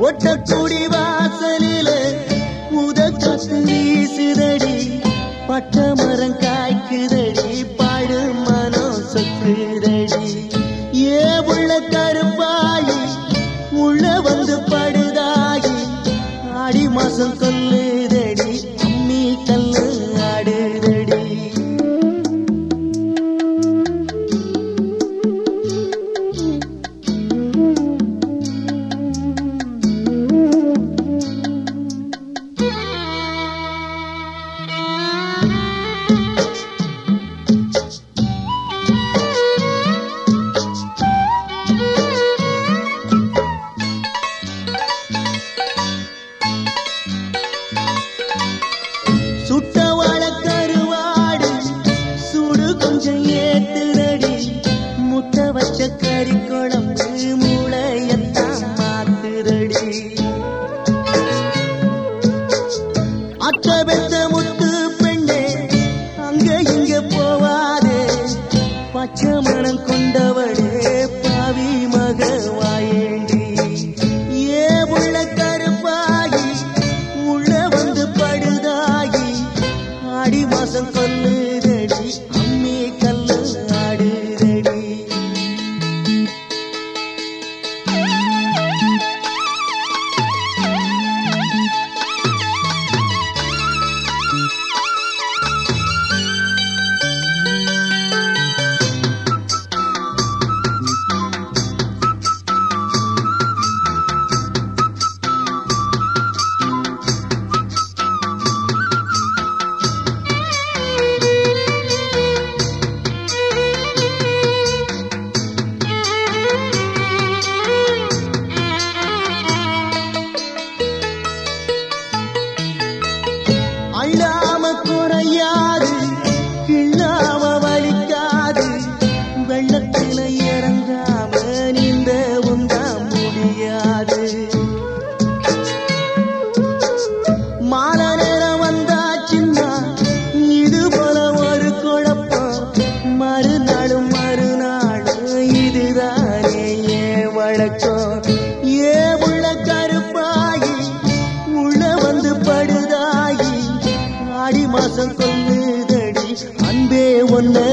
ஒட்டக்குடி வாசலில உதச்சத்து வீசுதடி பட்ட மரம் காய்க்குதடி பாடு மனம் சொத்துதடி சுடு கொஞ்சம் முட்டை வச்ச கறி குழம்பு மூளையத்தான் மாத்துதடி அத்த பெத்த முத்து பெண்ணே அங்க இங்க போவாதே. பச்சை மனம் கொண்டவளே பாவி மக ஏ உள்ள கருப்பாகி உள்ள வந்து படுதாகி மாசம் ஏன் ஏ உள்ள கருப்பாயி உள்ள வந்து படுதாயி ஆடி மாசம் கொள்ளுதடி அன்பே ஒன்ன